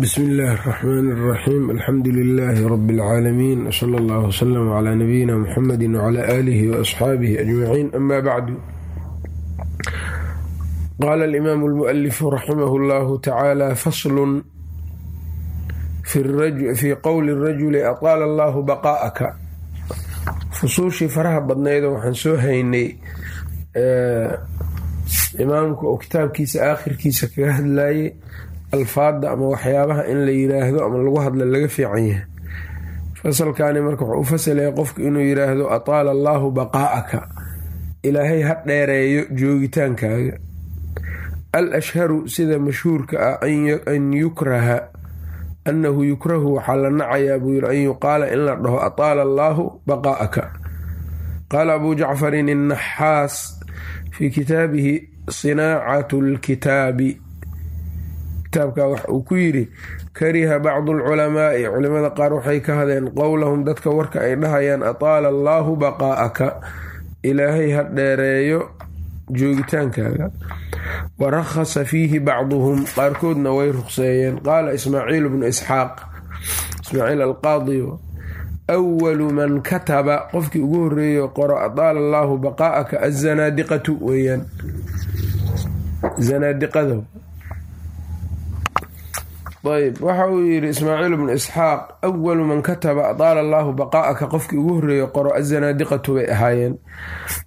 bsmi illaahi اraxmaan اraxiim alxamdu lilaahi rabi اlcaalamiin wsala allah wslm cla nabiyina muxamedi wcla aalihi waasxaabihi ajmaciin ama bacdu qaala alimaamu اlmualifu raximah اllahu tacaala faslun fii qowli اrajuli aqaala allahu baqaa'aka fusuushii faraha badnaydo waxaan soo haynay imaamka oo kitaabkiisa aakhirkiisa kaga hadlayay alfaada ama waxyaabaha in la yiraahdo ama lagu hadla laga fiican yahay. Fasalkani marka wuxuu u fasalaya qofku inuu yiraahdo ataala allaahu baqaa'aka. Ilaahay ha dheereeyo joogitaankaaga. Al ashharu sida mashhuurka ah an yukraha. Annahu yukrahu waxaa la nacayaa buu yiri an yuqaala in la dhaho ataala allaahu baqaa'aka. Qaala abuu jacfarin innaxaas fii kitaabihi sinaacatu lkitaabi kitaabka wax uu ku yidhi kariha bacdu alculamaai culimada qaar waxay ka hadeen qowlahum dadka warka ay dhahayaan ataala allaahu baqaa'aka. Ilaahay ha dheereeyo joogitaankaaga. Wa rakhasa fiihi bacduhum. Qaarkoodna way ruqseeyeen. Qaala ismaaciil bnu isxaaq ismaaciil alqaadi awalu man kataba. Qofkii ugu horeeyo qoro ataala allaahu baqaa'aka azanaadiqatu weeyaan. Zanaadiqada ayb waxa uu yidhi ismaaciil bnu isxaaq awalu man kataba ataala allaahu baqaa'aka qofkii ugu horeeyo qoro azanaadiqatu bay ahaayeen.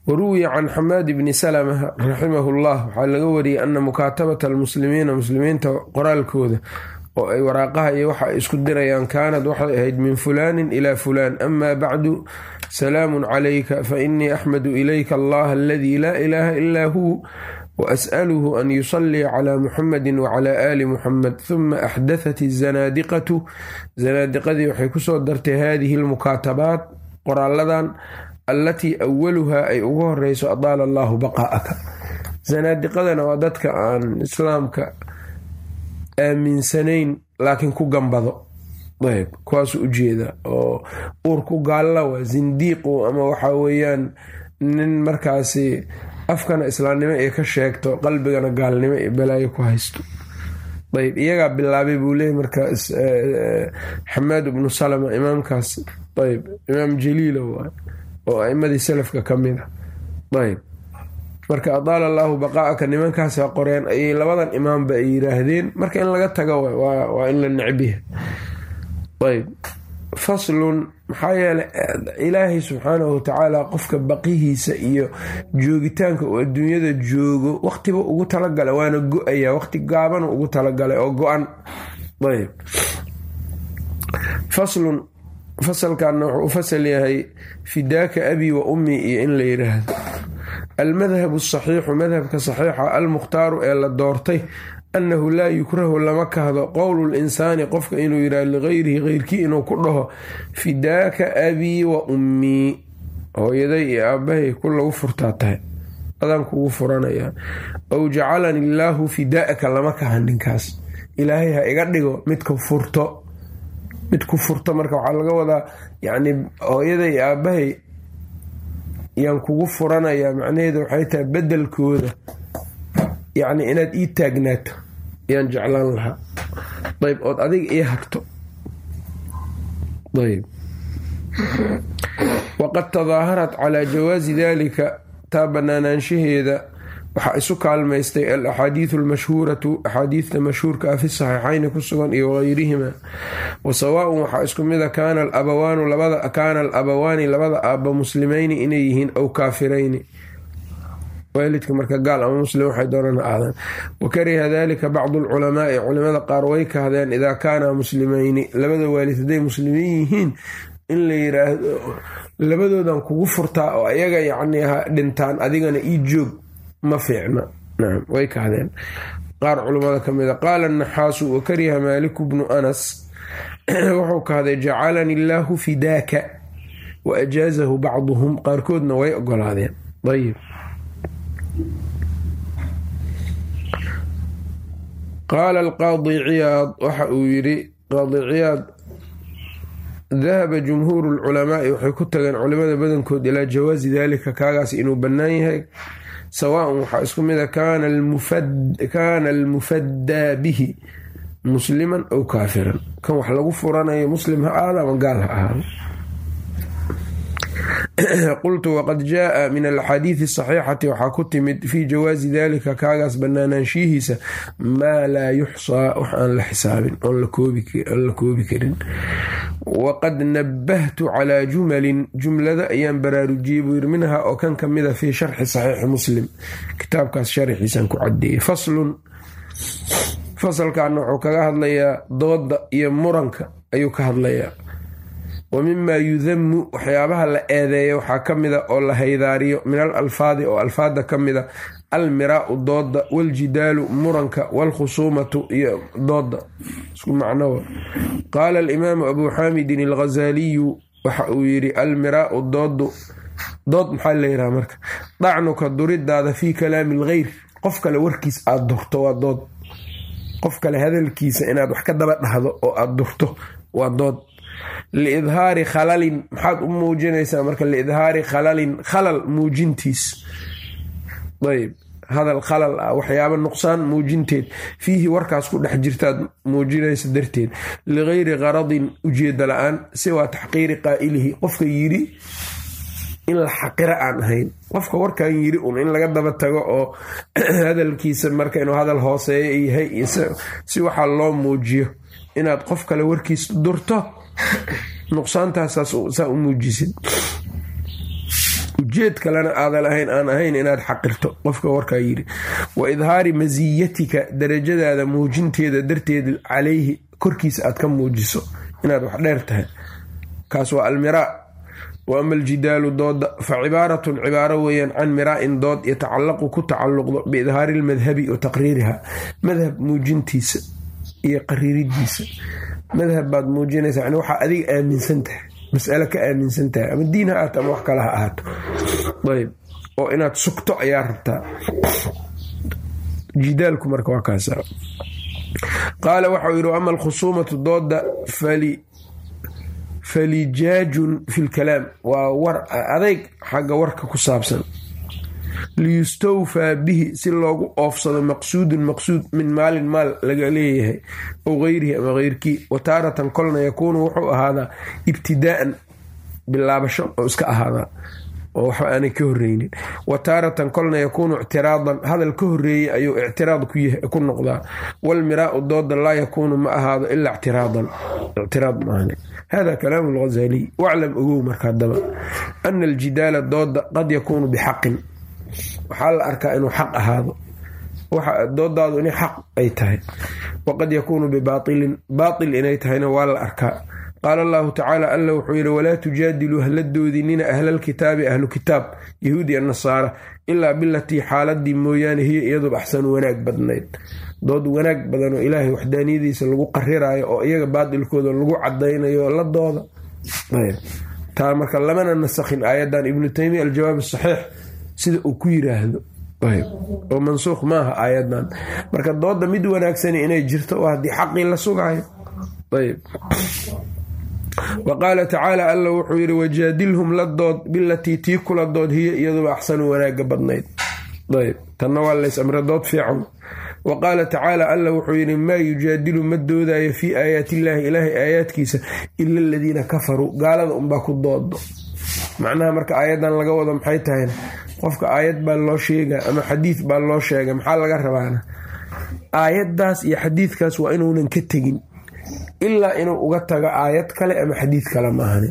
Waruwiya can xamaad bni salama raximahu llah waxaa laga wariyey ana mukaatabata almuslimiina muslimiinta qoraalkooda oo ay waraaqaha iyo waxa ay isku dirayaan kaanad waxay ahayd min fulaanin ilaa fulaan ama bacdu salaamun calayka fainii axmadu ilayka allaha aladii laa ilaaha ilaa huu was'aluhu an yusalliya calaa muxamedi wacalaa aali muxamed huma axdathat izanaadiqatu zanaadiqadii waxay ku soo dartay haadihi almukaatabaat qoraaladan allatii awaluhaa ay ugu horeyso adaala allaahu baqaa'aka zanaadiqadana waa dadka aan islaamka aaminsanayn laakiin ku gambado ayb kuwaasu ujeeda oo uurku gaalla waa zindiiqu ama waxaa weeyaan nin markaasi afkana islaamnimo ay ka sheegto qalbigana gaalnimo iyo balaayo ku haysto. Ayb iyagaa bilaabay buu leeyay marka xamaad ibnu salama imaamkaas. Ayb imaam jaliila waay oo aimadii salafka ka mid a ayb marka adaala allaahu baqaa'aka nimankaasa qoreen ayay labadan imaamba ay yiraahdeen. Marka in laga tago waa in la necbiha ayb faslun maxaa yeelay ilaahay subxaanahu watacaala qofka baqihiisa iyo joogitaanka uu adduunyada joogo waqtiba ugu talagala waana go'aya waqti gaabanu ugu talagalay oo go-an. Ayb faslun fasalkanna wuxuu u fasal yahay fidaaka abi wa ummi iyo in la yiraahdo. Almadhabu asaxiixu madhabka saxiixa almukhtaaru ee la doortay annahu laa yukrahu lama kahdo qowlu linsaani qofka inuu yidhahdo ligayrihi keyrkii inuu ku dhaho fidaaka abii wa ummii hooyaday iyo aabbahay ku lagu furtaa tahay. Adaan kugu furanayaa. Aw jacalani illaahu fidaaka lama kaha ninkaas. Ilaahay ha iga dhigo midka furto. Mid ku furto marka waxaa laga wadaa yacni hooyaday aabbahay yaan kugu furanayaa macnaheedu waxay tahay bedelkooda yacni inaad ii taagnaato ayaan jeclaan lahaa. Ayb ood adiga ii hagto. Ayb waqad tadaaharat calaa jawaasi dalika taa banaanaanshaheeda waxaa isu kaalmaystay al axaadiidu almashhuuratu axaadiidta mashhuurka ah fi saxiixayni ku sugan iyo wageyrihima wa sawaaun waxaa isku mida kaana alabawaanu kaana alabawaani labada aabba muslimayni inay yihiin aw kaafirayni waalidka marka gaal ama muslim waxay doonana aadaan wa kariha dalika bacdu alculamaai culimada qaar way kahdeen idaa kaanaa muslimayni. Labada waalid hadday muslimiin yihiin in la yiraahdo labadoodan kugu furtaa oo ayaga yacni ha dhintaan adigana ii joog ma fiicna. Nacam way kahdeen. Qaar culimmada ka mida qaala anaxaasu wa kariha maaliku bnu anas. Wuxuu kahday jacalani illaahu fidaaka wa ajaazahu bacduhum. Qaarkoodna way ogolaadeen ayib qaala alqaadi ciyaad waxa uu yidhi qaadi ciyaad dahaba jumhuuru lculamaai waxay ku tageen culimada badankood ilaa jawaasi dalika kaagaas inuu bannaan yahay sawaaun waxaa isku mid a kaana almufaddaa bihi musliman ow kaafiran. Kan wax lagu furanayo muslim ha ahaado ama gaal ha ahaado qultu waqad jaaa min alaxaadiidi asaxiixati waxaa ku timid fii jawaazi dalika kaagaas banaanaanshihiisa maa laa yuxsaa. Wax aan la xisaabin oon la koobi karin. Waqad nabahtu calaa jumalin jumlada ayaan baraarujiyey buu yiri minha oo kan ka mida fii sharxi saxiixi muslim. Kitaabkaas sharxiisaan ku cadeeyey faslun fasalkaana wuxuu kaga hadlayaa dooda iyo muranka ayuu ka hadlayaa wa mimaa yudamu waxyaabaha la eedeeya waxaa ka mida oo la haydaariyo min al alfaadi oo alfaada ka mida almiraau dooda waljidaalu muranka waalkhusuumatu iyo dooda isku macnowa qaala alimaamu abuu xaamidin alghazaaliyu waxa uu yidhi almiraau doodu dood maxaa layidhaha marka? Dacnuka duridaada fii kalaami algheyr qof kale warkiis aada durto waa dood. Qof kale hadalkiisa inaad wax ka daba dhahdo oo aada durto waa dood liidhaari khalalin maxaad u muujinaysaa marka liidhaari khalalin khalal muujintiis. Ayb hadal khalal ah waxyaaba nuqsaan muujinteed fiihi warkaas ku dhex jirtaad muujinaysa darteed. Ligayri qaradin ujeeda la'aan siwaa taxqiiri qaa'ilihi. Qofka yiri in la xaqira aan ahayn. Qofka warkan yiri un in laga daba tago oo hadalkiisa marka inuu hadal hooseeya yahay si waxaa loo muujiyo. Inaad qof kale warkiis durto nuqsaantaasaa u muujisid. Ujeed kalena aadan ahayn aan ahayn inaad xaqirto. Qofka warkaa yiri wa idhaari masiyatika darajadaada muujinteeda darteed calayhi korkiisa aad ka muujiso inaad wax dheer tahay. Kaas waa almiraa. Wa ama aljidaalu dooda fa cibaaratun cibaaro weeyaan can miraa'in dood yatacallaqu ku tacalluqdo biidhaari almadhabi wa taqriiriha. Madhab muujintiisa iyo qariiridiisa madhab baad muujinaysa yani waxaa adiga aaminsan tahay mas'alo ka aaminsan tahay ama diin ha ahaato ama wax kale ha ahaato. Ayb oo inaad sugto ayaa rabtaa jidaalku marka waa kaas. Qaala waxau yidhi ama alkhusuumatu dooda falijaajun fi lkalaam waa war adayg xagga warka ku saabsan liyustawfaa bihi si loogu oofsado maqsuudun maqsuud min maalin maal laga leeyahay ow geyrihi ama keyrkii wa taaratan kolna yakuunu wuxuu ahaadaa ibtidaa'an bilaabasho oo iska ahaadaa oo waxba aanay ka horeynin wa taaratan kolna yakuunu ictiraadan hadal ka horeeyey ayuu ictiraad ku noqdaa. Walmiraau dooda laa yakuunu ma ahaado ilaa ictiraadan. Ictiraad maahan hada kalaamu lghazaliy waclam ogow marka hadaba ana aljidaala dooda qad yakuunu bixaqin waxaa la arkaa inuu xaq ahaado. Doodaadu inay xaq ay tahay. Waqad yakuunu bibaailin baail inay tahayna waa la arkaa. Qaala allahu tacaala alla wuxuu yidhi walaa tujaadiluu hala doodinina ahlalkitaabi ahlu kitaab yahuud iyo nasaara ilaa bilatii xaaladii mooyaane hiya iyaduba axsanu wanaag badnayd. Dood wanaag badan oo ilaahay waxdaaniyadiisa lagu qariraayo oo iyaga baatilkooda lagu cadaynayo la dooda. Taa marka lamana nasakhin aayadan ibnu taymiya aljawaab saxiix sida uu ku yiraahdo. Oo mansuuq maaha aayadan marka dooda mid wanaagsani inay jirto oo haddii xaqii la sugaayo ayb wa tacaala alla wuxuu yidhi wajaadilhum la dood bilatii tii kula dood hiya iyaduba axsanu wanaaga badnayd. Ayb tanna waa lays dood fiican. Wa qaala tacaala alla wuxuu yidhi maa yujaadilu ma doodayo fii aayaatillaahi ilaahay aayaadkiisa ila aladiina kafaruu. Gaalada unbaa ku doodo macnaha marka aayadan laga wado maxay tahay? Qofka aayad baa loo sheega ama xadiid baa loo sheega maxaa laga rabaana aayaddaas iyo xadiidkaas waa inuunan ka tegin. Ilaa inuu uga tago aayad kale ama xadiid kale maahani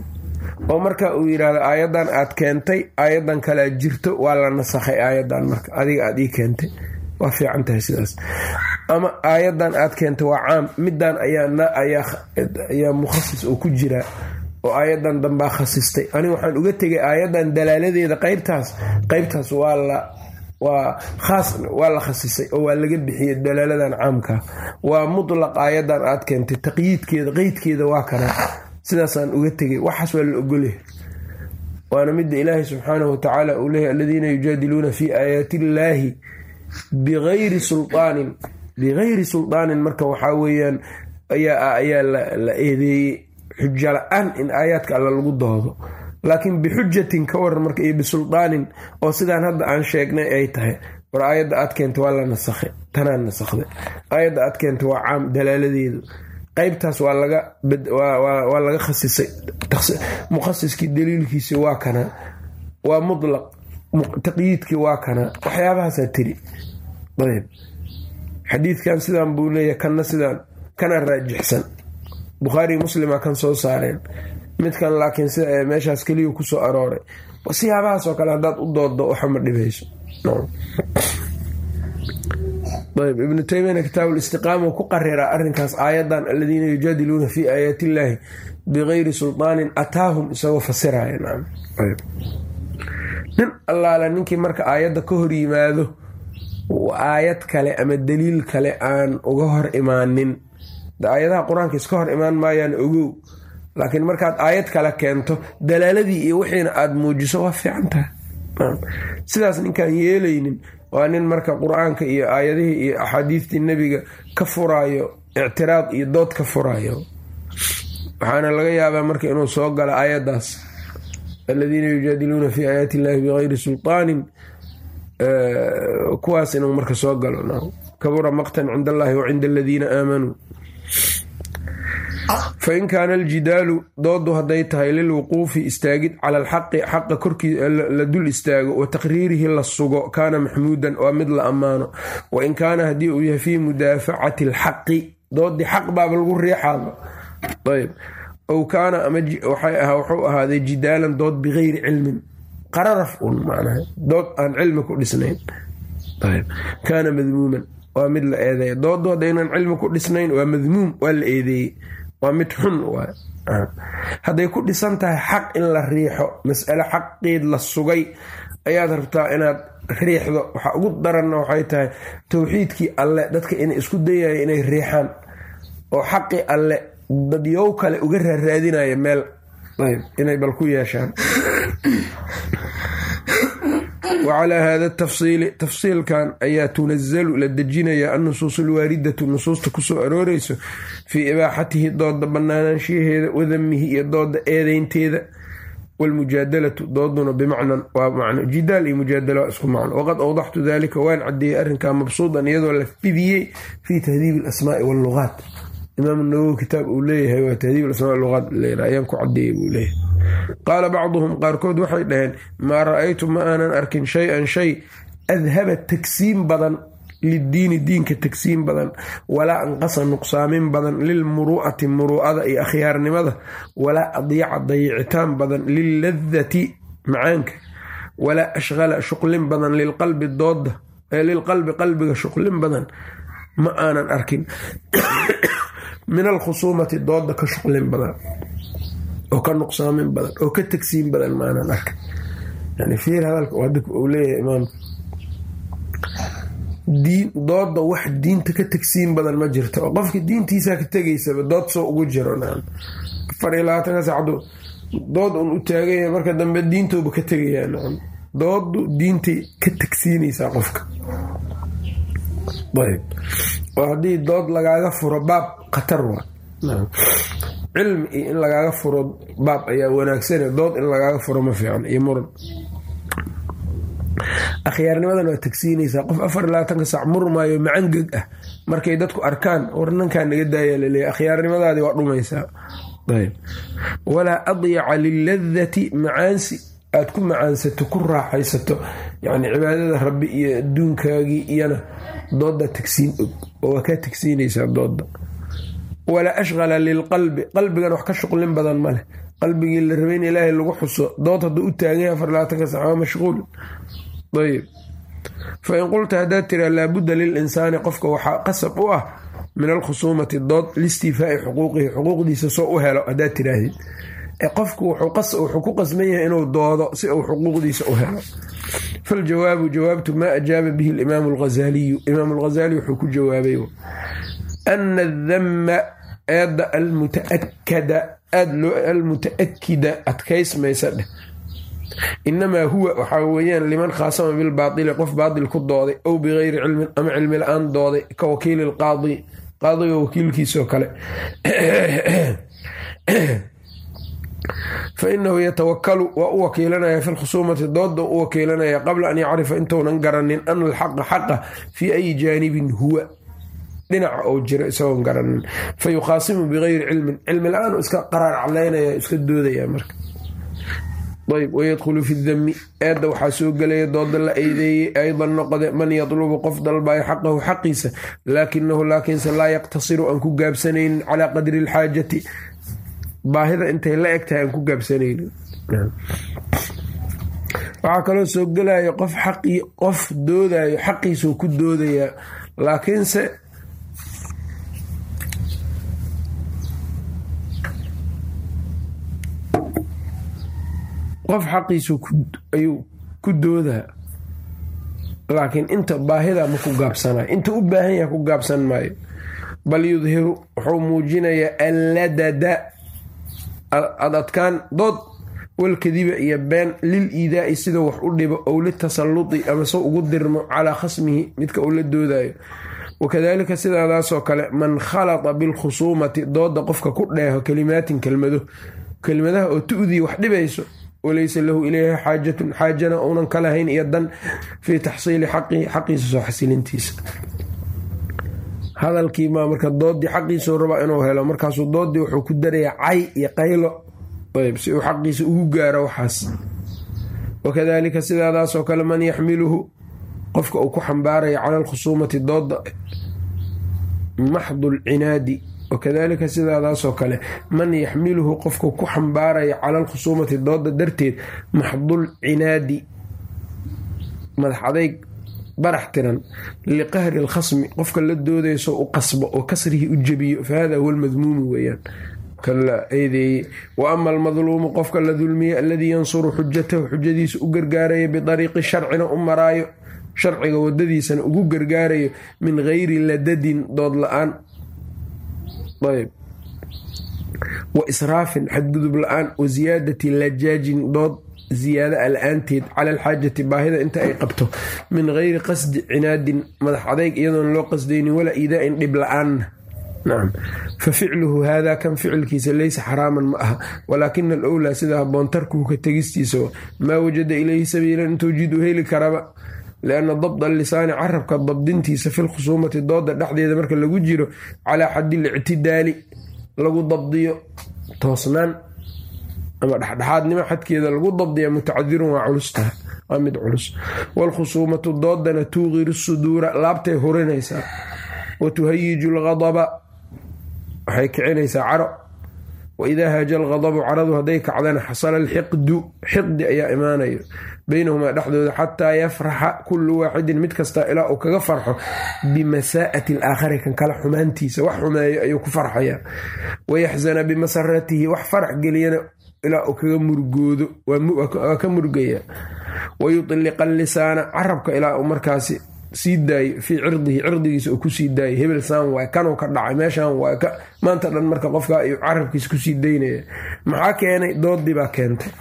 oo marka uu yidhaahdo aayadan aad keentay aayadan kale aad jirto waa la nasakhay aayadan marka adiga aad ii keentay. Waa fiican tahay sidaas. Ama aayadan aad keentay waa caam. Midan ayaa mukhasis oo ku jiraa oo aayadan dambaa khasistay. Aniga waxaan uga tegay aayadan dalaaladeeda qeybtaas qeybtaas waa la khaas waa la khasisay oo waa laga bixiyey dalaaladan caamka. Waa mutlaq aayadan aad keentay. Taqyiidkeeda qeydkeeda waa kana. Sidaasaan uga tegay waxaas waa la ogolyahay waana midda ilaahay subxaanahu watacaala uu leeyahy aladiina yujaadiluuna fi aayaati illaahi bigayri sulaanin bigayri sulaanin marka waxaa weeyaan ayaa la eedeeyey xujo la'aan in aayaadka alla lagu doodo. Laakiin bixujatin ka waran marka iyo bisulaanin oo sidaan hadda aan sheegnay ay tahay. War aayadda aad keenta waa la nasakhay tanaa nasakday aayadda aad keenta waa caam dalaaladeedu. Qeybtaas waa laga khasisay. Mukhasiskii daliilkiisi waa kanaa waa mutlaq taqyiidkii waa kanaa waxyaabahaasaa tiri xadiidkan sidaan buu leeyahay kanna sidaan kana raajixsan bukhaari muslima kan soo saareen. Midkan laakiin sida meeshaas keliya ku soo arooray. Siyaabahaas oo kale haddaad u dooddo waxama dhibayso ayb ibnu taymiyana kitaabulistiqaama ku qariraa arrinkaas aayadan aladiina yujaadiluuna fii aayaati illaahi bigayri sulطaanin ataahum isagoo fasiraya. Nin allaala ninkii marka aayadda ka hor yimaado aayad kale ama daliil kale aan uga hor imaanin aayadaha qur'aanka iska hor imaan maayaan ogow. Laakiin markaad aayad kale keento dalaaladii iyo wixiina aada muujiso waa fiican tahay. Sidaas ninkaan yeelaynin waa nin marka qur'aanka iyo aayadihii iyo axaadiistii nebiga ka furaayo ictiraad iyo dood ka furaayo. Waxaana laga yaabaa marka inuu soo galo aayaddaas. Aladiina yujaadiluuna fii aayaati illahi bigayri sulطaanin kuwaas inuu marka soo galo. Kabura maqtan cind allahi wa cinda aladiina aamanuu fain kaana aljidaalu doodu hadday tahay lilwuquufi istaagid cala alxaqi xaqa korkii la dul istaago wa taqriirihi la sugo kaana maxmuudan waa mid la ammaano wain kaana haddii uu yahay fii mudaafacati alxaqi doodii xaq baaba lagu riixaaba ayb ow kaana ama wuxuu ahaaday jidaalan dood bigayri cilmin qararaf un macnaha dood aan cilmi ku dhisnayn kaana madmuuman waa mid la eedeeya doodu haddaynan cilmi ku dhisnayn waa madmuum waa la eedeeyey waa mid xun hadday ku dhisan tahay xaq in la riixo mas'ale xaqeed la sugay ayaad rabtaa inaad riixdo? Waxa ugu daranna waxay tahay towxiidkii alle dadka inay isku dayaya inay riixaan oo xaqii alle dadyow kale uga raaraadinaya meel. Inay bal ku yeeshaan wacalaa haada tafsiili tafsiilkan ayaa tunazalu la dejinayaa annusuus alwaaridatu nusuusta ku soo arooreyso fii ibaaxatihi dooda banaanaanshiyaheeda wadamihi iyo dooda eedeynteeda wlmujaadalatu dooduna bimacnan waa macno jidaal iyo mujaadala waa isku macno. Waqad awdaxtu dalika waan cadeeyey arrinkaa mabsuudan iyadoo la fidiyey fii tahdiibi alasmaai wallugaat imaam nawowi kitaab uu leeyahay waa tahdiib asmaa luqaat ayaan ku cadeeyey buu leeyahay. Qaala bacduhum qaarkood waxay dhaheen maa ra'aytu ma aanan arkin shay-an shay adhaba tagsiin badan liddiini diinka tagsiin badan walaa anqasa nuqsaamin badan lilmuru'ati muru'ada iyo akhyaarnimada walaa adyaca dayicitaan badan lilladati macaanka walaa ashqala shuqlin badan lilqalbi dooda lilqalbi qalbiga shuqlin badan ma aanan arkin min alkhusuumati dooda ka shuqlin badan oo ka nuqsaamin badan oo ka tagsiin badan maanan arkin yani fiir hadalka hadda uu leeyahay imaamka diin dooda wax diinta ka tagsiin badan ma jirto oo qofka diintiisaa ka tegaysaba dood soo ugu jiro afar iyo labaatanka saacadu dood un u taaganya marka dambe diintooba ka tegayaa nacam doodu diintay ka tagsiinaysaa qofka oo haddii dood lagaaga furo baab khatar waa. Cilmi iyo in lagaaga furo baab ayaa wanaagsane dood in lagaaga furo ma fiican iyo muran akhyaarnimadan waa tagsiinaysaa. Qof afar labaatanka saac murmaayo macangeg ah. Markay dadku arkaan war nankaa naga daaya laleeya akhyaarnimadaadii waa dhumaysaa. Walaa adyaca liladati macaansi aad ku macaansato ku raaxaysato yani cibaadada rabbi iyo adduunkaagii iyana dooda tagsiin og oo waa kaa tagsiinaysaa dooda. Walaa ashqala lilqalbi qalbigan wax ka shuqlin badan ma leh. Qalbigii la rabay in ilaahay lagu xuso dood hadduu u taaganya afar labaatanka sac waa mashquul. Ayb fain qulta haddaad tiraa laabudda lilinsaani qofka waxaa qasab u ah min alkhusuumati dood liistiifaai xuquuqihi xuquuqdiisa soo u helo haddaad tiraahdid qofku wuxuu ku qasban yahay inuu doodo si uu xuquuqdiisa u helo faljawaabu jawaabtu maa ajaaba bihi alimaamu alghazaliyu imaam alghazali wuxuu ku jawaabay ana adama eedda almutaakada almuta-akida adkaysmaysa dheh inamaa huwa waxaa weeyaan liman khaasama bilbaatili qof baatil ku dooday ow bigayri cilmin ama cilmi la'aan dooday ka wakiili lqaadi qaadiga wakiilkiisoo kale fa inahu yatawakalu waa u wakiilanaya fi lkhusuumati dooda u wakiilanaya qabla an yacrifa intuunan garanin ana alxaqa xaqa fii ayi jaanibin huwa. Dhinaca ou jiro isagoon garanin. Fa bigayri cilmin cilmi la'aan iska qaraar calaynaya iska doodaya marka. Ayb wayadkhulu fi dami eedda waxaa soo gelaya dooda la eydeeyey aydan noqode man yatlubu qof dalbayo xaqahu xaqiisa laakinahu laakiinse laa yaqtasiru aan ku gaabsanaynin calaa qadri alxaajati baahida intay la eg tahay aan ku gaabsanaynin. Waxaa kaloo soo gelaya qof xaqii qof doodayo xaqiisuu ku doodayaa. Laakiinse qof xaqiisu ayuu ku doodaa. Laakiin inta baahida ma ku gaabsanayo inta u baahan yaha ku gaabsan maayo. Bal yudhiru wuxuu muujinayaa alladada adadkaan dood walkadiba iyo been lil iidaa'i sida wax u dhibo ow litasalluti ama se ugu dirmo calaa khasmihi midka uu la doodayo wakadalika sidaadaasoo kale man khalata bilkhusuumati dooda qofka ku dheeho kelimaatin kelmado. Kelmadaha oo tu'dii wax dhibayso walaysa lahu ilayha xaajatun xaajana uunan ka lahayn iyo dan fii taxsiili xaqihi xaqiisa soo xasilintiisa hadalkii maa marka doodii xaqiisuu rabaa inuu helo. Markaasuu doodii wuxuu ku darayaa cay iyo qaylo. Ayb si uu xaqiisa ugu gaaro waxaas. Wakadalika sidaadaasoo kale man yaxmiluhu qofka uu ku xambaaraya cala alkhusuumati dooda maxdu lcinaadi wakadalika sidaadaasoo kale man yaxmiluhu qofka ku xambaaraya cala alkhusuumati dooda darteed maxdul cinaadi. Madax adayg barax tiran liqahri alkhasmi qofka la doodayso u qasbo oo kasrihi u jebiyo fahada huwa almadmuumu weyaan wa ama almadluumu qofka la dulmiye aladii yansuru xujatahu xujadiisa u gargaaraya bidariiqi sharcina u maraayo sharciga wadadiisana ugu gargaarayo min gayri ladadin dood la'aan. Wa israafin xadgudub la'aan wa siyaadati lajaajin dood ziyaada a la'aanteed cala alxaajati baahida inta ay qabto min gayri qasdi cinaadin madax adayg iyadoon loo qasdaynin walaa iidaa-in dhib la'aanna nacam fa ficluhu haadaa kan ficilkiisa leysa xaraaman ma aha walaakina alowlaa sida haboon tarkuhu ka tegistiisa maa wajada ilayhi sabiilan intuu jid u heli karaba lianna dabda lisaani carabka dabdintiisa fi lkhusuumati dooda dhexdeeda marka lagu jiro calaa xaddi lictidaali lagu dabdiyo toosnaan ama dhexdhexaadnimo xadkeeda lagu dabdiya mutacadirun waa culustaha waa mid culus. Waalkhusuumatu doodana tuuqiru suduura laabtay hurinaysaa. Wa tuhayiju algadaba waxay kicinaysaa caro. Wa idaa haaja algadabu caradu hadday kacdana xasala alxiqdu xiqdi ayaa imaanayo. Baynahumaa dhexdooda xataa yafraxa kullu waaxidin mid kasta ilaa uu kaga farxo bimasaa'ati alaakhari kan kale xumaantiisa wax xumeeyo ayuu ku farxayaa. Wayaxzana bimasaratihi wax farax geliyana ilaa uu kaga murgoodo waa ka murgaya. Wayutliqa lisaana carabka ilaa uu markaasi sii daayo fii cirdihi cirdigiisa uu ku sii daayo hebel saan waay kanuu ka dhacay meeshaan waay maanta dhan marka qofka ayuu carabkiisa ku sii daynaya. Maxaa keenay? Doodii baa keentay.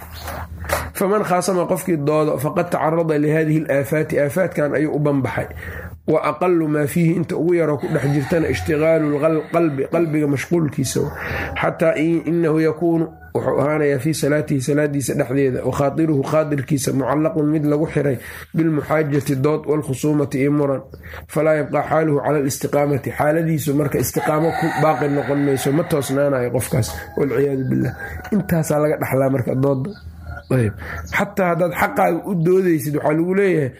Faman khaasama qofkii doodo faqad tacarada lihadihi alaafaati aafaatkan ayuu u banbaxay. Wa aqalu maa fiihi inta ugu yaroo ku dhex jirtana ishtigaalu qalbi qalbiga mashquulkiisa. Xataa inahu yakuunu wuxuu ahaanayaa fii salaatihi salaadiisa dhexdeeda wa khaadiruhu khaadirkiisa mucallaqun mid lagu xiray bilmuxaajati dood walkhusuumati iyo muran. Falaa yabqaa xaaluhu cala alistiqaamati xaaladiisu marka istiqaamo ku baaqi noqon mayso ma toosnaanayo qofkaas walciyaadu billah. Intaasaa laga dhaxlaa marka dooda xataa haddaad xaqaaga u doodaysid waxaa lagu leeyahay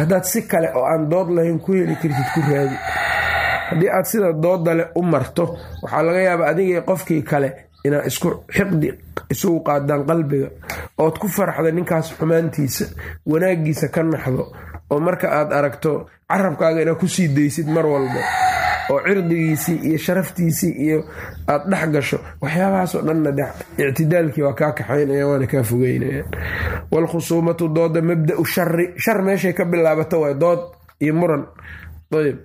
haddaad si kale oo aan dood lahayn ku heli kartid ku raadi. Haddii aad sida doodale u marto waxaa laga yaabaa adigii qofkii kale inaad isku xiqdi isugu qaadaan qalbiga. Ood ku farxda ninkaas xumaantiisa wanaagiisa ka naxdo oo marka aad aragto carabkaaga inaad ku sii daysid mar walba oo cirdigiisii iyo sharaftiisii iyo aad dhex gasho waxyaabahaasoo dhanna ictidaalkii waa kaa kaxaynaya waana kaa fogeynaya. Waalkhusuumatu dooda mabdau shari shar meeshay ka bilaabato waa dood iyo muran ayb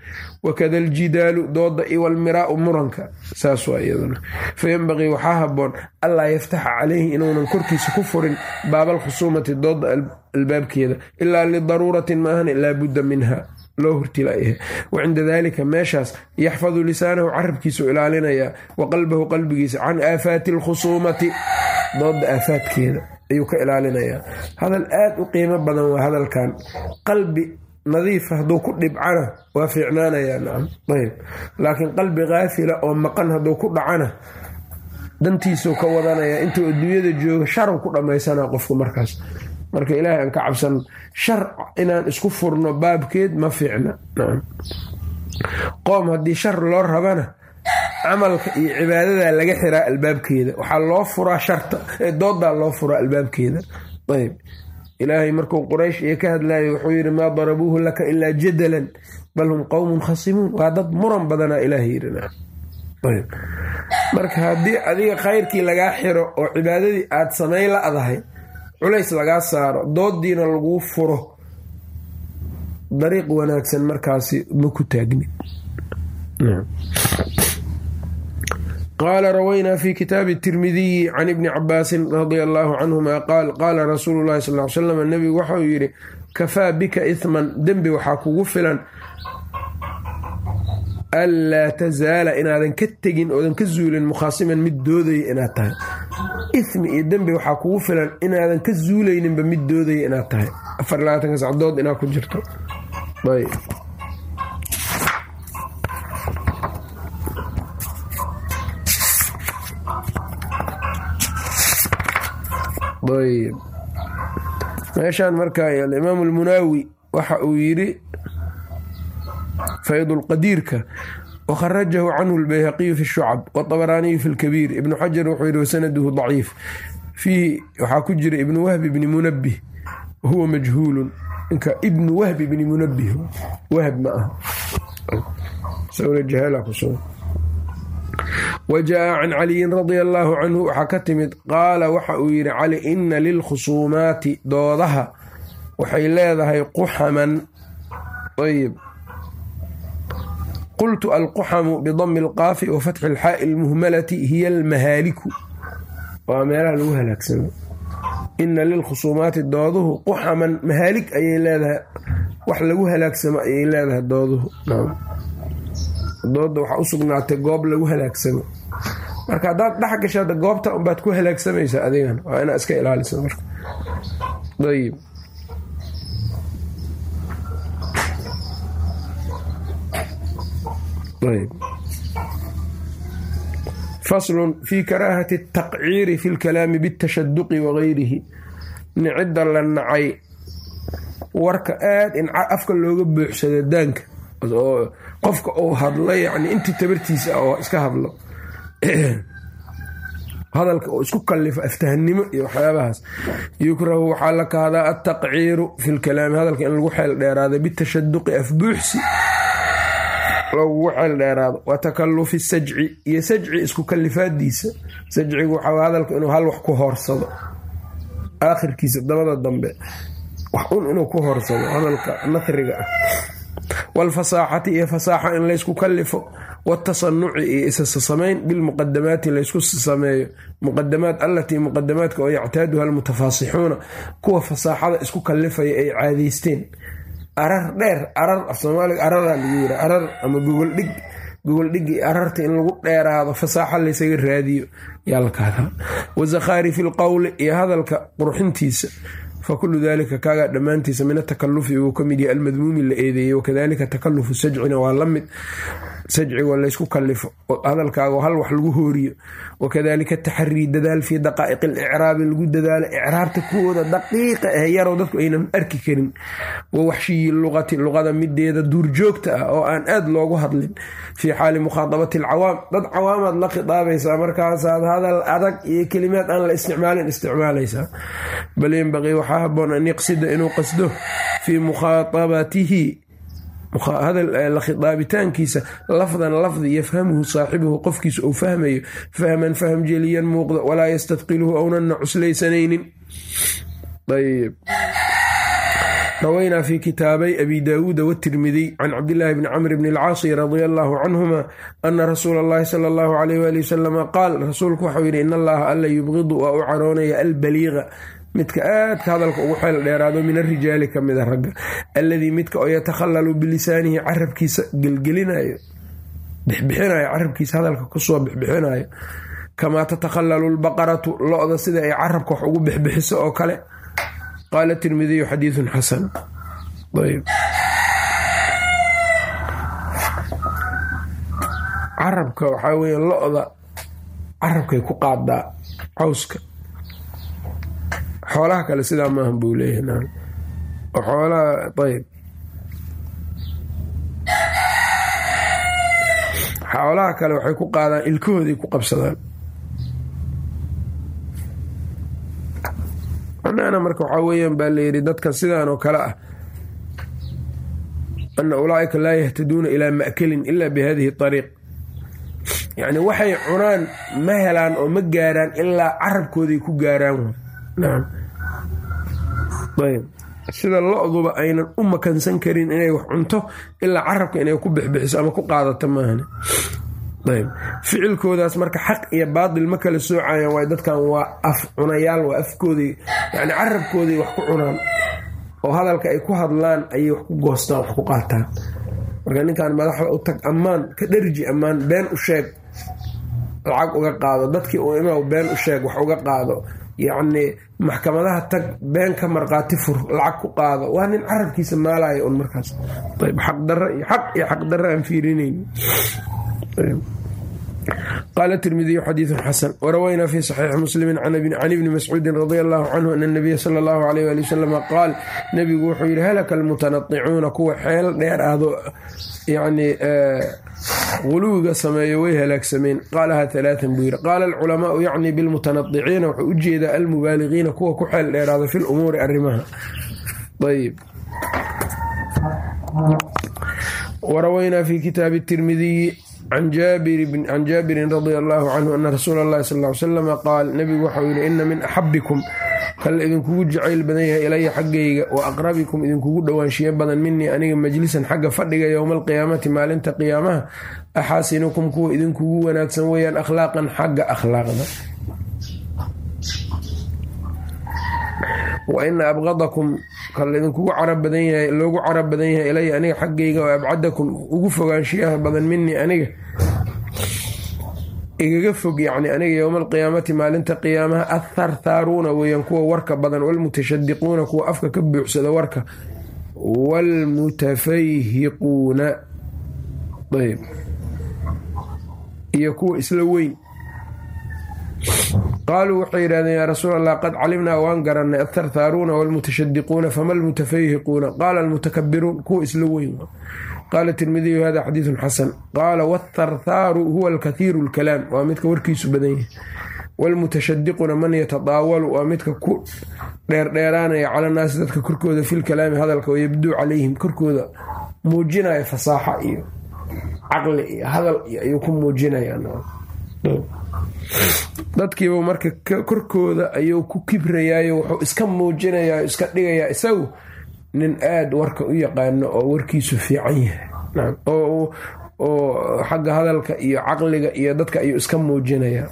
wakada aljidaalu dooda iyo walmiraau muranka. Saas waa iyaduna. Fayanbaqii waxaa haboon allaa yaftaxa calayhi inuunan korkiisa ku furin baabaalkhusuumati dooda albaabkeeda. Ilaa lidaruuratin maahan laa budda minha. Loo hortilayahay wa cinda daalika meeshaas yaxfadu lisaanahu carabkiisu ilaalinayaa wa qalbahu qalbigiisa can aafaati alkhusuumati. Dooda aafaadkeeda ayuu ka ilaalinayaa hadal aad u qiimo badan waa hadalkan. Qalbi nadiifa hadduu ku dhibcana waa fiicnaanayaa nacam. Ayb laakiin qalbi kaafila oo maqan hadduu ku dhacana dantiisuu ka wadanaya. Intuu adduunyada jooga sharow ku dhammaysanaa qofku markaas. Marka ilaahay aan ka cabsan shar inaan isku furno baabkeed ma fiicna qoom haddii shar loo rabana camalka iyo cibaadada laga xiraa albaabkeeda. Waxaa loo furaa sharta doodaa loo furaa albaabkeeda. Ayb ilaahay markuu quraysh iyo ka hadlayo wuxuu yidhi maa darabuuhu laka ilaa jadalan bal hum qowmun khasimuun. Waa dad muran badanaa ilaah yidhi marka haddii adiga khayrkii lagaa xiro oo cibaadadii aad samayn la-dahay culays lagaa saaro doodiina laguu furo dariiq wanaagsan markaasi ma ku taagni qaala rawaynaa fi kitaabi tirmidiyi can ibni cabaasin radia allaahu canhuma qaal qaala rasuulu llahi sal l slam nebigu waxau yidhi kafaa bika ihman dembi waxaa kugu filan anlaa tazaala inaadan ka tegin oodan ka zuulin mukhaasiman mid doodaya inaad tahay ithmi iyo dembi waxaa kugu filan inaadan ka zuulayninba mid doodaya inaad tahay afar labaatanka sacdood inaad ku jirto meeshaan marka alimaam almunaawi waxa uu yidhi faydulqadiirka wakharajahu canhu lbayhaqiyu fi shucab waabaraaniyu fi lkabiir ibnu xajar wuxuu yidhi wasanaduhu daciif. Fiihi waxaa ku jira ibnu wahbi bni munabih wahuwa majhuulun. Ninka ibnu wahbi bni munabih wahb ma ah wa can caliyin radia allaahu canhu waxaa ka timid qaala waxa uu yidhi cali ina lilkhusuumaati doodaha waxay leedahay quxaman ayb qultu alquxamu bidami alqaafi wa fatxi ilxaa'i almuhmalati hiya almahaaliku waa meelaha lagu halaagsamo ina lilkhusuumaati dooduhu quxaman mahaalik ayay leedahay wax lagu halaagsamo ayay leedahay dooduhu dooda waxaa u sugnaatay goob lagu halaagsamo marka haddaad dhex gashaada goobta unbaad ku halaagsamaysaa adigan waa inaa iska ilaalisa marka. Ayb faslun fi karaahati ataqciiri fi lkalaami bitashaduqi wagayrihi nicidda la nacay. Warka aad in afka looga buuxsado daanka oo qofka uu hadlo yacni intii tabartiisa oo iska hadlo hadalka oo isku kallifo aftahnimo iyo waxyaabahaas. Yukrahu waxaa la kahdaa altaqciiru fi lkalaami hadalka in lagu xeel dheeraado bitashaduqi afbuuxsi. Lagugu xeel dheeraado wa takalufi sajci iyo sajci isku kalifaadiisa sajcigu waxaa hadalka inuu hal wax ku hoorsado. Aakhirkiisa dabada dambe wax un inuu ku hoorsado hadalka nahriga ah waalfasaaxati iyo fasaaxa in laysku kalifo watasanuci iyo isasamayn bilmuqadamaati laysku sameeyo muqadamaat allatii muqadamaadka oo yactaaduha almutafaasixuuna kuwa fasaaxada isku kalifaya ay caadaysteen arar dheer arar af soomaaliga araraa lagu yira arar ama gogoldhig gogoldhigi ararta in lagu dheeraado fasaaxa laysaga raadiyo yaa la kahdaa wasakhaarifi lqowli iyo hadalka qurxintiisa fakulu dalika kaagaa dhammaantiisa min atakalufi uu ka mid yahay almadmuumi la eedeeyey wakadalika takalufu sajcina waa la mid sajcigo laysku kalifo hadalkaago hal wax lagu hooriyo. Wakadalika taxarii dadaal fii daqaa'iq alicraabi lagu dadaalo icraabta kuwooda daqiiqa ah yarow dadku aynan arki karin. Wa waxshiyi luqati luqada mideeda duurjoogta ah oo aan aad loogu hadlin fii xaali mukhaadabati alcawaam. Dad cawaamaad la khidaabaysaa markaasaad hadal adag iyo kelimaad aan la isticmaalin isticmaalaysaa. Bal yenbaqii waxaa haboon an yaqsida inuu qasdo fii mukhaaabatihi la khidaabitaankiisa lafdan lafdi yafhamhu saaxibuhu qofkiisa uu fahmayo fahman fahm jeliyan muuqda walaa yastadqiluhu ownana cuslaysanaynin. Rawaynaa fi kitaabay abi daawuuda watirmidiy can cabdillaahi bni camr bni alcaasi radia allaahu canhuma ana rasuula allahi sala allahu alayh waali wasalama qaal rasuulku waxau yidhi in allaha alla yubqidu waa u caroonaya albaliiqa midka aadka hadalka ugu xeel dheeraado min arijaali ka mida ragga alladii midka oo yatakhallalu bilisaanihi carabkiisa gelgelinayo bixbixinayo carabkiisa hadalka ku soo bixbixinayo kamaa tatakhallalu lbaqaratu lo-da sida ay carabka wax ugu bixbixiso oo kale. Qaala tirmidiyu xadiidun xasan. Carabka waxaa weeye lo-da carabkay ku qaadaa cawska xoolaha kale sidaa maahan buu leeyahay oo xoolaha ayb xoolaha kale waxay ku qaadaan ilkahooday ku qabsadaan. Macnahana marka waxaa weeyaan baa layidhi dadka sidaan oo kale ah ana ulaa'ika laa yahtaduuna ilaa ma'kelin ila bi hadihi ariiq yacni waxay cunaan ma helaan oo ma gaaraan ilaa carabkooday ku gaaraan sida lo-duba aynan u makansan karin inay wax cunto ilaa carabka inay ku bixbixiso ama ku qaadato maahan ficilkoodaas marka xaq iyo baatil ma kala soocayaan waay dadkan waa af cunayaal waa afkooday yani carabkooday wax ku cunaan. Oo hadalka ay ku hadlaan ayay wax ku goostaan wax ku qaataan. Marka ninkan madaxda u tag ammaan ka dherji ammaan been u sheeg lacag uga qaado. Dadkii u imaw been u sheeg wax uga qaado. Yacni maxkamadaha tag been ka markhaati fur lacag ku qaado. Waa nin carabkiisa maalaya un markaas. Ayb xaqdara iyo xaq iyo xaqdarra aan fiirinayn. Qaala tirmidiyu xadiidun xasan. Warawaynaa fi saxiixi muslimi can ibni mascuudin radia allahu canhu ana nabiya sala allahu alayh ali wasalam qaal nebigu wuxuu yidhi halaka almutanadicuuna kuwa xeel dheer ahdo yacni guluwiga sameeyo way halaagsameen qaalaha alaaan buu yidhi. Qaala alculamaau yacni bilmutanadiciina wuxuu u jeedaa almubaaligiina kuwa ku xeel dheeraada fi lumuuri arrimaha. Ayb warawaynaa fi kitaabi tirmidiyi can jaabirin radia allahu canhu ana rasuula allahi sal ly salama qaal nebigu waxau yidhi ina min axabikum kalla idinkugu jacayl badan yahay ilaya xaggayga wa aqrabikum idinkugu dhowaanshiyo badan minii aniga majlisan xagga fadhiga yowma alqiyaamati maalinta qiyaamaha axaasinukum kuwa idinkugu wanaagsan weeyaan akhlaaqan xagga akhlaaqda wa ina abqadakum kalla idinkugu carab badan yahay loogu carab badan yahay ilaya aniga xaggayga oo abcadakum ugu fogaanshiyaha badan minii aniga igaga fog yacni aniga yowma alqiyaamati maalinta qiyaamaha atharthaaruuna weeyaan kuwa warka badan walmutashadiquuna kuwa afka ka buuxsada warka waalmutafayhiquuna ayb iyo kuwa isla weyn qaaluu waxay yidhahdeen yaa rasuul allah qad calimnaa waan garanay atharthaaruuna waalmutashadiquuna fama almutafayhiquuna qaala almutakabiruun kuwa isla weyn qaala tirmidiyu hada xadiidun xasan qaala watharthaaru huwa alkathiiru lkalaam waa midka warkiisu badan yahay waalmutashadiquna man yatadaawalu waa midka ku dheerdheeraanaya cala naasi dadka korkooda filkalaami hadalka wayabduu calayhim korkooda muujinaya fasaaxa iyo caqli iyo hadal ayuu ku muujinaya dadkiiba marka korkooda ayuu ku kibrayayo wuxuu iska muujinayaa iska dhigayaa isagu nin aada warka u yaqaano oo warkiisu fiican yahay. Oo xagga hadalka iyo caqliga iyo dadka ayuu iska muujinayaa.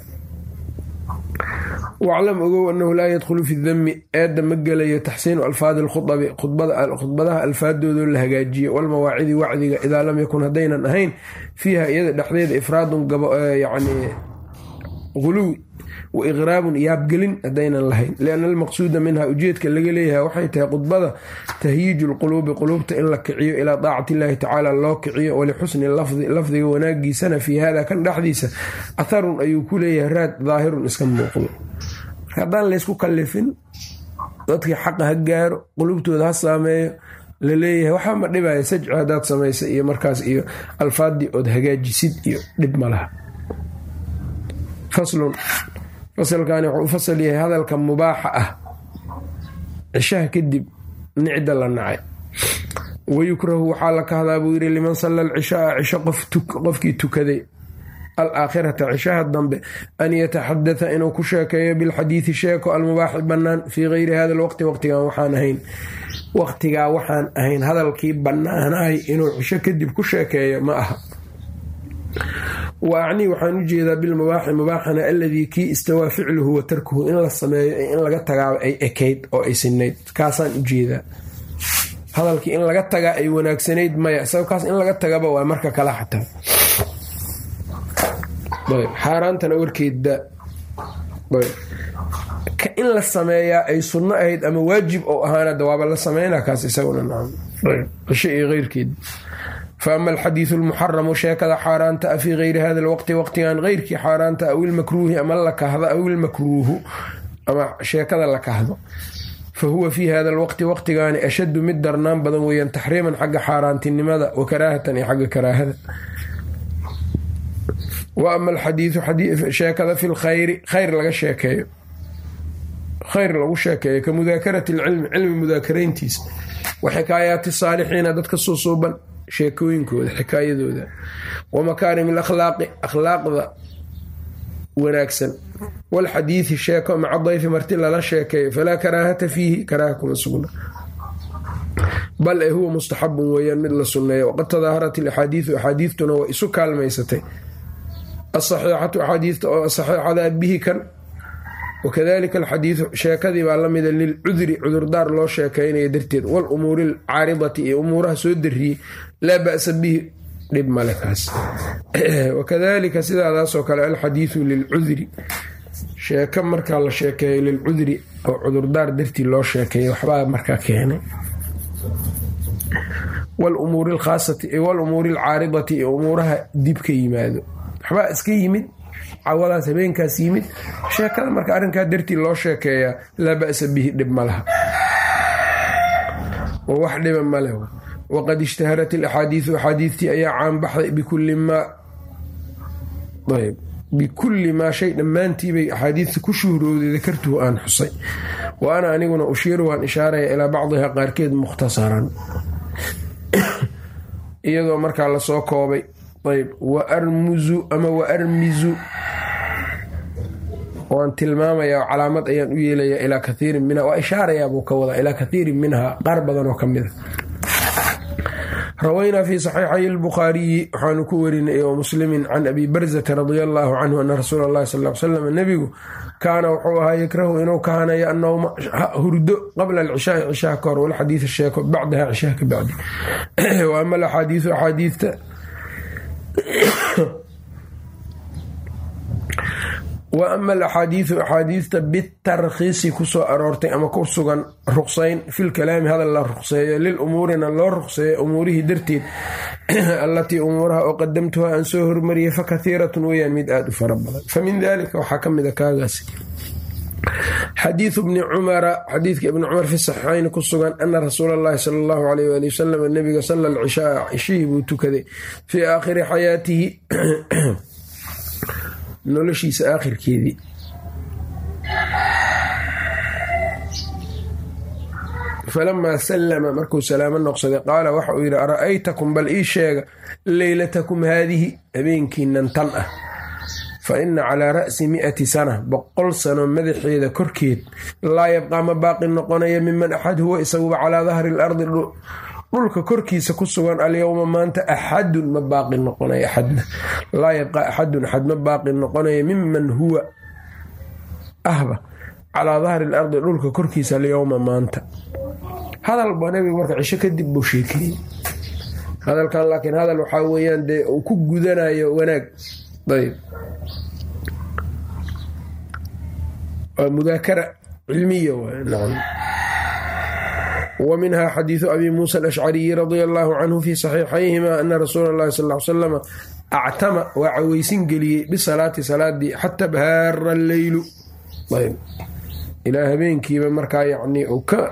Waclam ogow anahu laa yadkhulu fi dami eedda ma gelayo taxsiinu alfaadi lkhuabi khudbadaha alfaadoodo la hagaajiyo walmawaacidi wacdiga idaa lam yakun haddaynan ahayn fiiha iyada dhexdeeda ifraadun yani guluwi wa iqraabun yaabgelin haddaynan lahayn lianna almaqsuuda minha ujeedka laga leeyahay waxay tahay khudbada tahyiiju lquluubi quluubta in la kiciyo ilaa daacati illaahi tacaala loo kiciyo walixusni lafdi lafdiga wanaagiisana fii hada kan dhexdiisa atharun ayuu ku leeyahay raad daahirun iska muuqdo haddaan laysku kallifin dadkii xaqa ha gaaro quluubtooda ha saameeyo la leeyahay waxaa ma dhibaya sajci haddaad samaysa iyo markaas iyo alfaadii ood hagaajisid iyo dhib ma laha faslun. Fasalkani wuxuu u fasal yahay hadalka mubaaxa ah. Cishaha kadib nicda la nacay. Wayukrahu waxaa la kahdaa buu yidhi liman salla alcishaaa cisho qofkii tukaday. Alaakhirata cishaha dambe an yataxadatha inuu ku sheekeeyo bilxadiidi sheeko almubaaxi bannaan fii gayri hada lwaqti waqtigan waxaan ahayn. Waqtigaa waxaan ahayn hadalkii bannaanaay inuu cisho kadib ku sheekeeyo ma aha wa acnii waxaan u jeedaa bilmubaaxi mubaaxana aladii kii istawaa ficluhu wa tarkuhu in la sameeyo in laga tagaaba ay ekayd oo ay sinayd kaasaan u jeedaa. Hadalkii in laga tagaa ay wanaagsanayd maya kaas in laga tagaba waa marka kala xataa. Xaaraantana warkeeda in la sameeyaa ay sunno ahayd ama waajib oo ahaana dawaaba la sameynaa kaas isaguna cisho iyo keyrkeed fa ama alxadiidu almuxaramu sheekada xaaraanta a fii geyri hada lwaqti waqtigan keyrkii xaaraanta aw ilmakruuhi ama la kahdo aw ilmakruuhu ama sheekada la kahdo fa huwa fii hada alwaqti waqtigaani ashaddu mid darnaan badan weeyaan taxriiman xagga xaaraantinimada wa karaahatan iyo xagga karaahada wa ama alxadiidu sheekada fi lkhayri khayr laga sheekeeyo khayr lagu sheekeeyo ka mudaakarati lcilmi cilmi mudaakarayntiisa wa xikaayaati saalixiina dadka suusuuban sheekooyinkooda xikaayadooda wa makaarim alakhlaaqi akhlaaqda wanaagsan. Walxadiidi sheeko maca dayfi marti lala sheekeeyo falaa karaahata fiihi karaaha kuma sugna. Bal ee huwa mustaxabun weeyaan mid la sunneeya waqad tadaaharat ilaxaadiidu axaadiidtuna waa isu kaalmaysatay. Asaxiixatu axaadiidta oo saxiixada bihi kan. Wakadalika alxadiidu sheekadii baa la mida lilcudri cudurdaar loo sheekaynaya darteed. Walumuuri alcaaridati iyo umuuraha soo dariyey laa ba'sa bihi dhib male wakadalika sidaadaasoo kale alxadiidu lilcudri. Sheeko markaa la sheekeeyo lilcudri oo cudurdaar dartii loo sheekeeya waxbaa markaa keenay. Walumuuri alkhaasati walumuuri alcaaridati iyo umuuraha dib ka yimaado. Waxbaa iska yimid cawadaas habeenkaas yimid. Sheekada marka arrinkaa dartii loo sheekeeyaa laa ba'sa bihi dhib ma laha. Oo wax dhiba male waqad ishtaharat ilaxaadiidu axaadiidtii ayaa caanbaxday bikulli maa ayb bikulli maa shay dhammaantiibay axaadiidta ku shuhrooday dakartuhu aan xusay wa ana aniguna ushiiru waan ishaaraya ilaa bacdihaa qaarkeed mukhtasaran iyadoo markaa la soo koobay ayb wa armuzu ama wa armizu waan tilmaamayaa calaamad ayaan u yeelayaa ilaa kaiirin minha waa ishaarayaa buu ka wadaa ilaa kaiirin minhaa qaar badan oo ka mida rawaynaa fi saxiixay lbukhaariyi waxaanu ku warinay oo muslimin can abi barzata radia allaahu canhu ana rasuula allahi sal l salam nebigu kaana wuxuu ahaa yakrahu inuu kahanayo annowma hurdo qabla alcishaai cishaha ka hor walxadiida sheeko bacdaha cishaha ka bacdi. Wa ama axaadiidta wa ama alaxaadiidu axaadiidta bitarkhiisi ku soo aroortay ama ku sugan ruqsayn filkalaami hadal la ruqseeyo lil umuurina loo ruqseeyo umuurihii darteed allatii umuuraha oo qadamtuha aan soo hormariyay fa kathiiratun weyaan mid aada u fara badan. Fa min dalika waxaa ka mid a kaagaas xadiidu bni cumara xadiidka ibni cumar fi saxiixayn ku sugan ana rasuula allahi sala allahu alayh waali wasalam nabiga sala alcishaa cishihii buu tukaday. Fii aakhiri xayaatihi noloshiisa aakhirkeedii falamaa sallama markuu salaamo noqsaday qaala waxa uu yidhi ara'aytakum bal ii sheega leylatakum haadihi habeenkiinan tan ah. Fa ina calaa ra'si mi'ati sana boqol sano madaxeeda korkeed laa yabqaa ma baaqi noqonaya miman axad huwa isaguba calaa dahri alardi dhulka korkiisa ku sugan alyowma maanta axadun ma baaqi noqonaya axadna laa yabqaa axadun axad ma baaqi noqonaya miman huwa. Ahba calaa dahri alardi dhulka korkiisa alyowma maanta. Hadal ba nabiga marka cisho kadib buu sheekeeyey. Hadalkan laakiin hadal waxaa weeyaan dee uu ku gudanayo wanaag. Ayb waa mudaakara cilmiya wa minha xadiidu abi muusa alashcariyi radia allaahu canhu fii saxiixayhima ana rasuula allahi sal l salama actama waa caweysin geliyey bisalaati salaadii xata bahaara alleylu ilaa habeenkiiba markaa yacnii uu ka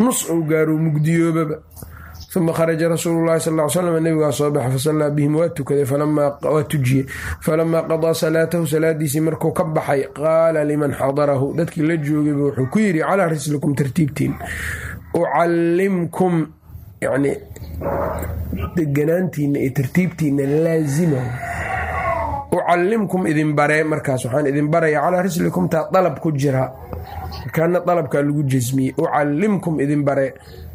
nus uu gaaro mugdiyoobaba uma kharaja rasuulu llahi sal l slam nabigaa soo baxa fasallaa bihim waa tukaday waa tujiyey falamaa qadaa salaatahu salaadiisii markuu ka baxay qaala liman xadarahu dadkii la joogayba wuxuu ku yidhi calaa rislikum tartiibtiin ucalimkum yani deganaantiina iyo tartiibtiina laazima ucalimkum idin baree markaas waxaan idin baraya calaa rislikum taa dalab ku jiraa markaana dalabkaa lagu jasmiyey ucalimkum idin baree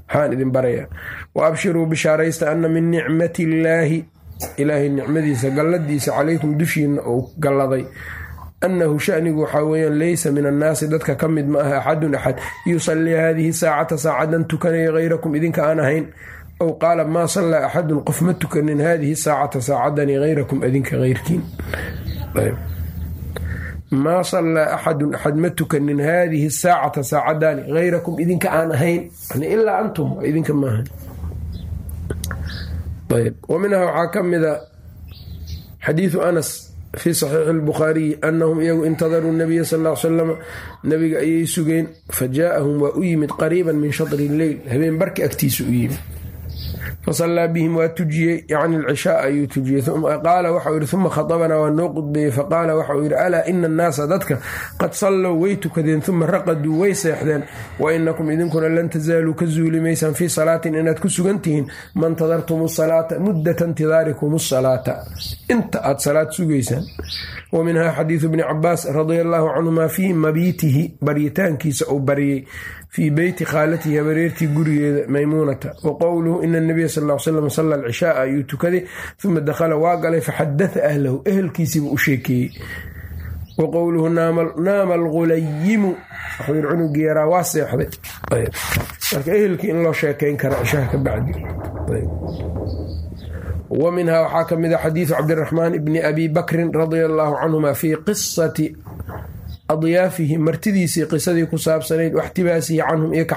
waxaan idin barayaa wa abshiruu bishaaraysta ana min nicmati illaahi ilaahay nicmadiisa galladiisa calaykum dushiina uu galladay annahu shanigu waxaa weyaan leysa min annaasi dadka ka mid ma aha axadun axad. Yusallii haadihi saacata saacadan tukanaya hayrakum idinka aan ahayn. Ow qaala maa sallaa axadun qof ma tukanin haadihi saacata saacadani hayrakum idinka heyrkiin maa sallaa axadun axad ma tukanin haadihi saacata saacadaani hayrakum idinka aan ahayn. Ilaa antum idinka maahan wa minhaa waxaa ka mida xadiidu anas fi saxiixi اlbukhaariyi anahum iyagu intadaruu nabiya sal l salam nabiga ayay sugeen fa jaaahum waa u yimid qariiba min shatri leyl habeen barki agtiisa u yimid fasallaa bihim waa tujiyey yacni alcishaa ayuu tujiyey qaala waxau yihi uma khadabanaa waa noo qudbeeyey faqaala waxauu yidhi alaa ina annaasa dadka qad sallow way tukadeen uma raqaduu way seexdeen wa inakum idinkuna lan tasaaluu ka zuuli maysaan fii salaatin inaad ku sugan tihiin ma ntadartum salaata muddata intidaarikum asalaata inta aad salaad sugaysaan wa minhaa xadiidu bni cabaas radia allaahu canhuma fii mabiitihi baryitaankiisa uu baryey fii beyti khaalatihi habareertii gurigeeda maymuunata wa qowluhu ina nabiya sal l slam salla alcishaaa ayuu tukaday uma dakhala waa galay faxadatha ahlahu ehelkiisiiba u sheekeeyey. Wa qowluhu naama algulayimu yiri cunugii yaraa waa seexday. Marka ehelkii in loo sheekayn kara cishaha ka bacdi. Wa minhaa waxaa ka mida xadiidu cabdiraxmaan bni abi bakrin radia allaahu canhuma fii qisati adyaafihi martidiisii qisadii ku saabsanayd waxtibaasihi canhum iyo ka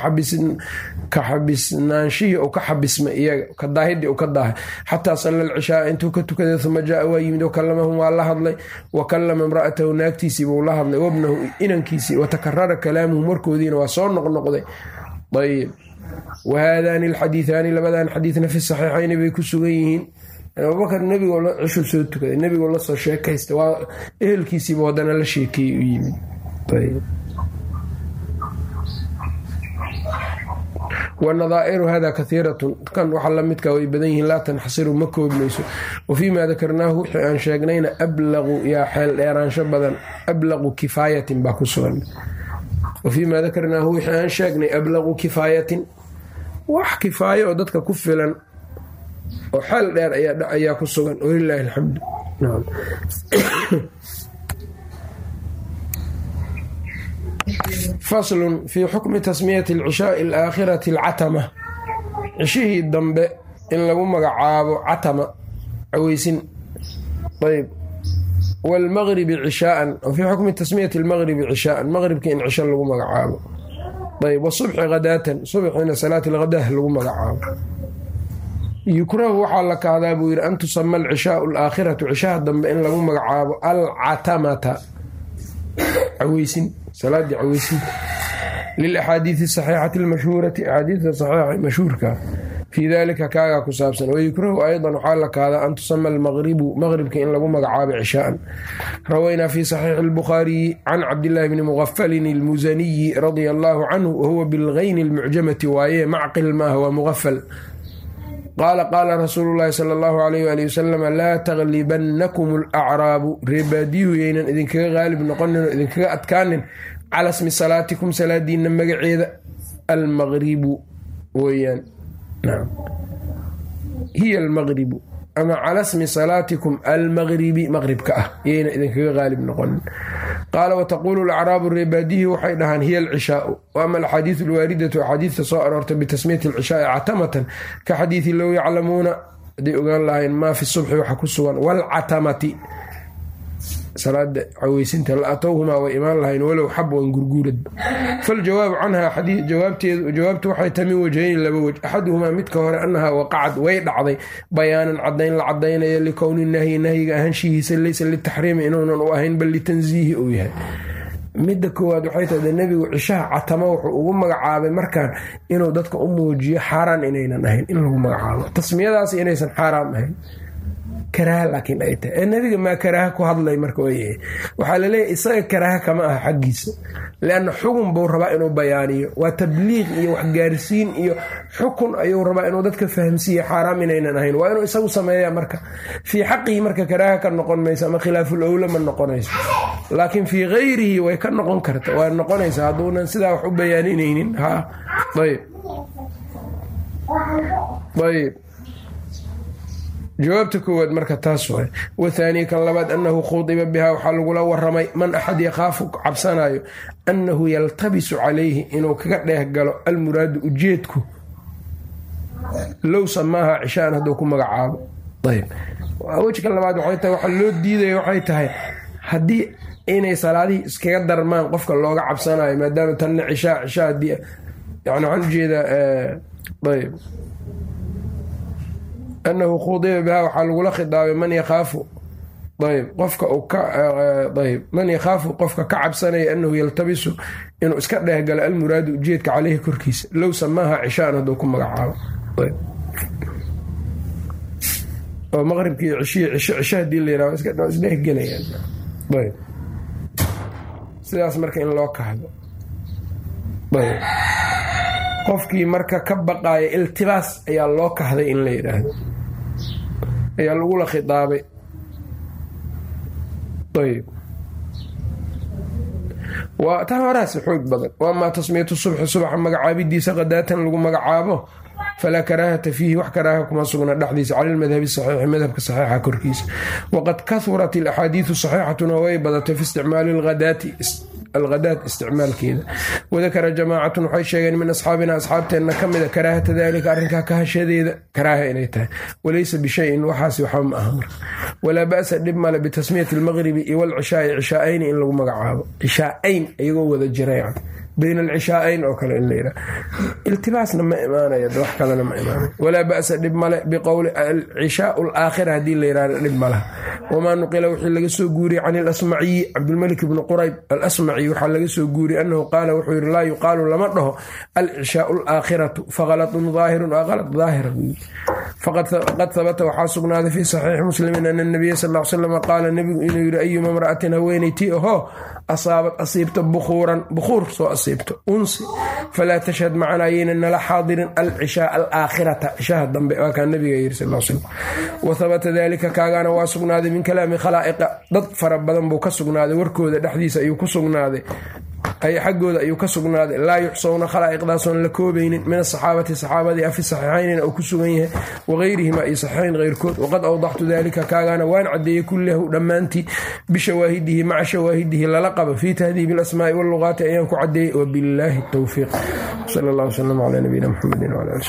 xabisnaanshihii u ka xabismay iyaga kadaahidii u ka daahay xataa salla alcishaaa intuu ka tukaday uma jaa waa yimid wa kallamahum waa la hadlay wa kallama imra'atahu naagtiisiibuu la hadlay wabnahu inankiisii watakarara kalaamuhum warkoodiina waa soo noqnoqday ayb wa haadaani alxadiiaani labadan xadiidna fi saxiixayni bay ku sugan yihiin abubakar nebigoo la cishuu soo tukaday nebigoo la soo sheekaysta waa ehelkiisiiba wadana la sheekeeyey u yimid. Wanadaa'iru hada kahiiratun kan waxa lamidka way badan yihiin laa tanxasiru ma koobmayso wa fii ma dakarnaahu wixii aan sheegnayna ablaqu yaa xeel dheeraansho badan ablaqu kifaayatin baa ku sugan. Wa fii ma dakarnaahu wixii aan sheegnay ablaqu kifaayatin. Wax kifaayo oo dadka ku filan oo xeel dheer ayaa ku sugan walilaahi alxamdu. Faslun fii xukmi tasmiyati alcishaai alaakhirati alcatama cishihii dambe in lagu magacaabo catama caweysin ayb waalmaqribi cishaaan wa fii xukmi tasmiyati almaqribi cishaaan maqribka in cisho lagu magacaabo. Ayb wasubxi hadaatan subxina salaati alghadah lagu magacaabo yukrahu waxaa la kahdaa buu yidhi an tusama alcishaau alaakhiratu cishaha dambe in lagu magacaabo alcatamata. Caweysin salaadii caweysin lilaxaadiidi saxiixati almashhuurati axaadiidta saxiixa mashhuurka fii dalika kaagaa ku saabsan. Wayukrahu aydan waxaa la kahdaa an tusama almaqribu maqribka in lagu magacaabo cishaaan rawaynaa fi saxiixi albukhaariyi can cabdillaahi bni muqafalin almusaniyi radia allaahu canhu wahuwa bilgayni almucjamati waaye macqil maaha waa muqafal qaala qaala rasuulu llaahi sala allahu alayh waali wasalam laa taglibannakum alacraabu reebaadiyuhu yaynan idinkaga qaalib noqonin oo idinkaga adkaanin. Cala smi salaatikum salaadiina magaceeda almaqribu weyaan hiya almaqribu ama cala smi salaatikum almaqribi maqribka ah. Yaynan idinkaga qaalib noqonin qaala wataquulu alacraabu reebaadihi waxay dhahaan hiya alcishaau wa ama alwaaridatu axaadiidta soo aroortay bitasmiyati alcishaai catamatan ka xadiidi low yaclamuuna hadday ogaan lahayn maa fi subxi waxa ku sugan waalcatamati salaada caweysinta la atowhumaa way imaan lahayn walow xabwan gurguurad faljawaabu canha jawaabtu waxay tahay min wajhayni laba wej axaduhumaa midka hore annahaa waqacad way dhacday. Bayaanan cadayn la cadaynayo likowni nahyi nahyiga ahaanshihiisa leysa litaxriimi inuunan u ahayn bal litansiihi uu yahay. Midda koowaad waxay tahay nebigu cishaha catama wuxuu ugu magacaabay markaan inuu dadka u muujiyo xaaraan inaynan ahayn in lagu magacaabo. Tasmiyadaas inaysan xaaraam ahayn karaaha laakiin ay tahay. Ee nebiga maa karaaha ku hadlay marka waxaa laleeyahy isaga karaaha kama aha xaggiisa. Leanna xugun buu rabaa inuu bayaaniyo. Waa tabliiq iyo waxgaarsiin iyo xukun ayuu rabaa inuu dadka fahamsiiya xaaraam inaynan ahayn. Waa inuu isagu sameeya marka. Fii xaqihi marka karaaha ka noqon mayso ama khilaaful owla ma noqonayso laakiin fii hayrihi way ka noqon karta. Waa noqonaysa hadduunan sidaa wax u bayaaninaynin. Ha. Ayb ayb jawaabta koowaad marka taas waay. Wathaaniya kan labaad annahu khudiba bihaa waxaa lagula waramay man axad yakhaafu cabsanayo annahu yaltabisu calayhi inuu kaga dheeh galo almuraadu ujeedku. Low samaaha cishaan hadduu ku magacaabo. Wejka labaad waxaa loo diidaya waxay tahay haddii inay salaadihii iskaga darmaan qofka looga cabsanayo maadaama tanna cishaa cishaa haddii yani waxaan u jeedaa ayb anahu khudiba biha waxaa lagula khidaabay man yakhaafu ayb qofka ayb man yakhaafu qofka ka cabsanaya anahu yaltabisu inuu iska dhehgalo almuraadu ujeedka caleyhi korkiisa low samaaha cishaan hadduu ku magacaabo oo maqribkii cishiyi cisho cisho haddii la yiraahdo isdhehgelayaan ayb sidaas marka in loo kahdo ayb qofkii marka ka baqaaya iltibaas ayaa loo kahday in la yidhaahdo ayaa lagula khidaabay tan horaasi xoog badan. Waamaa tasmiyatu subxi subaxa magacaabidiisa qadaatan lagu magacaabo falaa karaahata fiihi wax karaaha kuma sugna dhexdiisa. Cala lmadhabi saxiixi madhabka saxiixa korkiisa. Waqad kahurat alaxaadiidu saxiixatuna way badatay fi isticmaali alghadaati alghadaat isticmaalkeeda wadakara jamaacatun waxay sheegeen min asxaabina asxaabteenna ka mida karaahata dalika arrinkaa kahashadeeda karaaha inay tahay walaysa bishayin waxaas waxba ma aha marka walaa ba'sa dhib male bitasmiyati almaqribi iyo walcishaai cishaa'ayni in lagu magacaabo cishaa'ayn iyagoo wada jira bayn alcishaa'ayn oo kale in la yidhaha iltibaasna ma imaanaya wax kalena ma imaanaya walaa ba'sa dhib male biqowli alcishaau alaakhira haddii la yidhahdo dhib malaha wamaa nuqila wixii laga soo guuriyey can ilasmaciyi cabdilmalik bni qurayb alasmaci waxaa laga soo guuriyey annahu qaala wuxuu yidhi laa yuqaalu lama dhaho alcishaau alaakhiratu fakalatun daahirun waa qalad daahira faqad habata waxaa sugnaaday fii saxiixi muslimin ana nabiya sal l slam qaala nebigu inuu yidhi ayuma mra'atin haweenayti ahoo asaabad asiibta bukhuuran bukhuur soo asiibto unsi falaa tashhad macana ayayna nala xaadirin alcishaa alaakhirata cishaha dambe waa kaa nabiga yiri sal slam wa kaagaana waa sugnaaday min kalaami khalaa'iqa dad fara badan buu ka sugnaaday warkooda dhexdiisa ayuu ku sugnaaday xaggooda ayuu ka sugnaaday laa yuxsowna khalaa'iqdaasoon la koobaynin min asaxaabati saxaabadii afi saxiixaynina uu ku sugan yahay wageyrihima iyo saxiixayn keyrkood waqad awdaxtu dalika kaagaana waan cadeeyey kullahu dhammaantii bishawaahidihi maca shawaahidihi lala qaba fii tahdiibi alasmaai walluqaati ayaan ku cadeeyey wabillaahi towfiiq sal allah wslam calaa nabiyina mxamedi wala ali